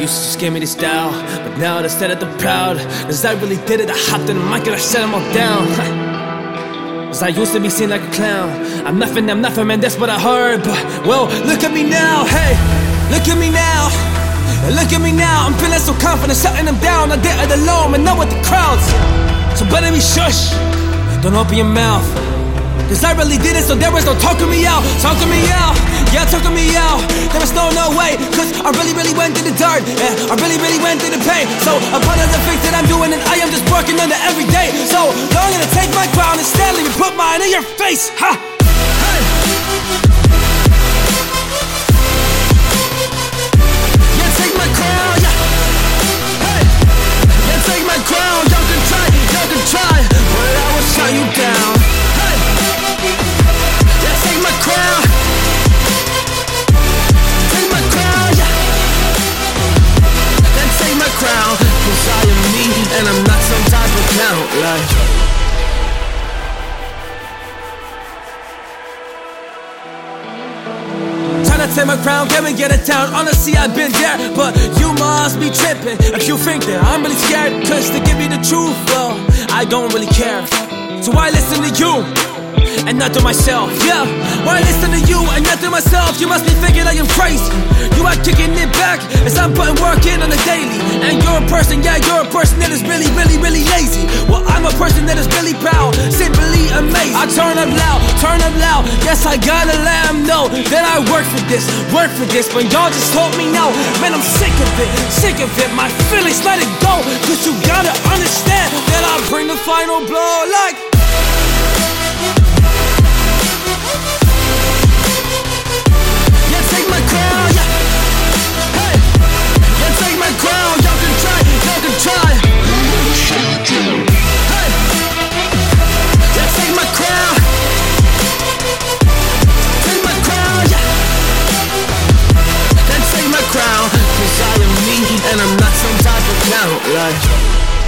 used to scare me the style, but now they said it the proud. Cause I really did it, I hopped in the mic and I set them all down. Cause I used to be seen like a clown. I'm nothing, I'm nothing, man, that's what I heard. But, well, look at me now, hey, look at me now. Look at me now, I'm feeling so confident, shutting them down. I did it alone, and not with the crowds. So better be shush, don't open your mouth. Cause I really did it, so there was no talking me out, talking me out, yeah, talking me out. There was no, no way, cause I really, really went through the dirt, yeah, I really, really went through the pain. So a part of the things that I'm doing, and I am just working it every day. So I'm gonna take my crown and stand and put mine in your face, ha! Hey. Take my crown, can we get it down? Honestly, I've been there, but you must be tripping if you think that I'm really scared. Cause to give me the truth, well, I don't really care. So why listen to you? And not to myself, yeah. Why listen to you and not to myself? You must be thinking I am crazy. You are kicking it back as I'm putting work in on the daily. And you're a person, yeah, you're a person that is really, really, really lazy. Well, I'm a person that is really proud, simply amazed I turn up loud, turn up loud. Yes, I gotta them know that I work for this, work for this. But y'all just told me no. Man, I'm sick of it, sick of it. My feelings, let it go. Cause you gotta understand that I bring the final blow. Life.